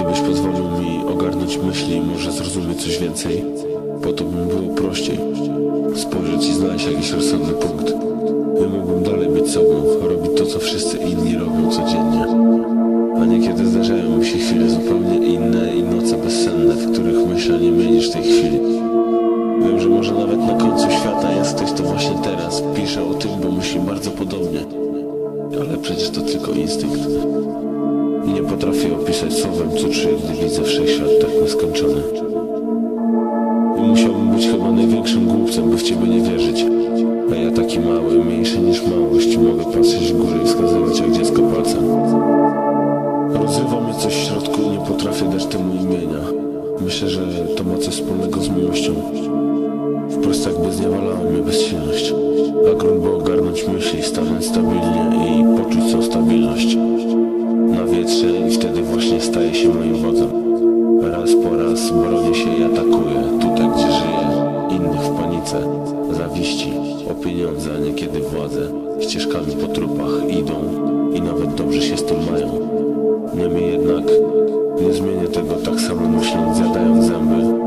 Gdybyś pozwolił mi ogarnąć myśli może zrozumieć coś więcej, po to by mi było prościej. Spojrzeć i znaleźć jakiś rozsądny punkt. Ja mógłbym dalej być sobą, robić to, co wszyscy inni robią codziennie. A niekiedy zdarzają mi się chwile zupełnie inne i noce bezsenne, w których myślę nie mniej niż tej chwili. Wiem, że może nawet na końcu świata jest ktoś, kto właśnie teraz pisze o tym, bo myśli bardzo podobnie. Ale przecież to tylko instynkt. Potrafię opisać słowem, czuję, gdy widzę wszechświat tak nieskończony. I musiałbym być chyba największym głupcem, by w ciebie nie wierzyć. A ja taki mały, mniejszy niż małość, mogę patrzeć w górę i wskazywać jak dziecko palcem. Rozrywa mnie coś w środku i nie potrafię dać temu imienia. Myślę, że to ma coś wspólnego z miłością. Wprost jakby zniewalała mnie bezsilność. Na wietrze i wtedy właśnie staje się moim wodzem. Raz po raz bronię się i atakuję, tutaj gdzie żyję. Innych w panice, zawiści, o pieniądze, a niekiedy władzę. Ścieżkami po trupach idą i nawet dobrze się z tym mają. Niemniej jednak nie zmienię tego tak samo myśląc, zjadając zęby,